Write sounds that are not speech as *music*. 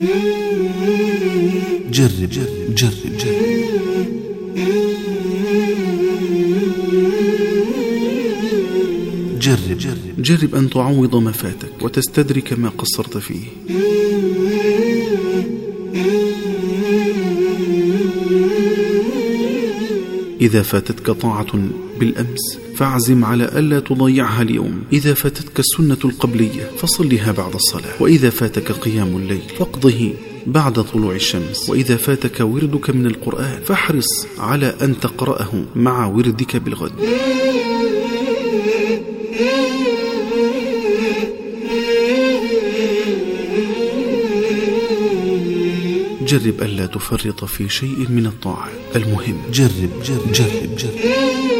جرب جرب جرب. جرب جرب. جرب أن تعوض ما فاتك وتستدرك ما قصرت فيه. إذا فاتتك طاعة بالأمس فاعزم على ألا تضيعها اليوم. إذا فاتتك السنة القبلية فصلها بعد الصلاة. وإذا فاتك قيام الليل فاقضه بعد طلوع الشمس. وإذا فاتك وردك من القرآن فاحرص على أن تقرأه مع وردك بالغد. جرب ألا تفرط في شيء من الطاعة. المهم جرب جرب جرب جرب. *laughs*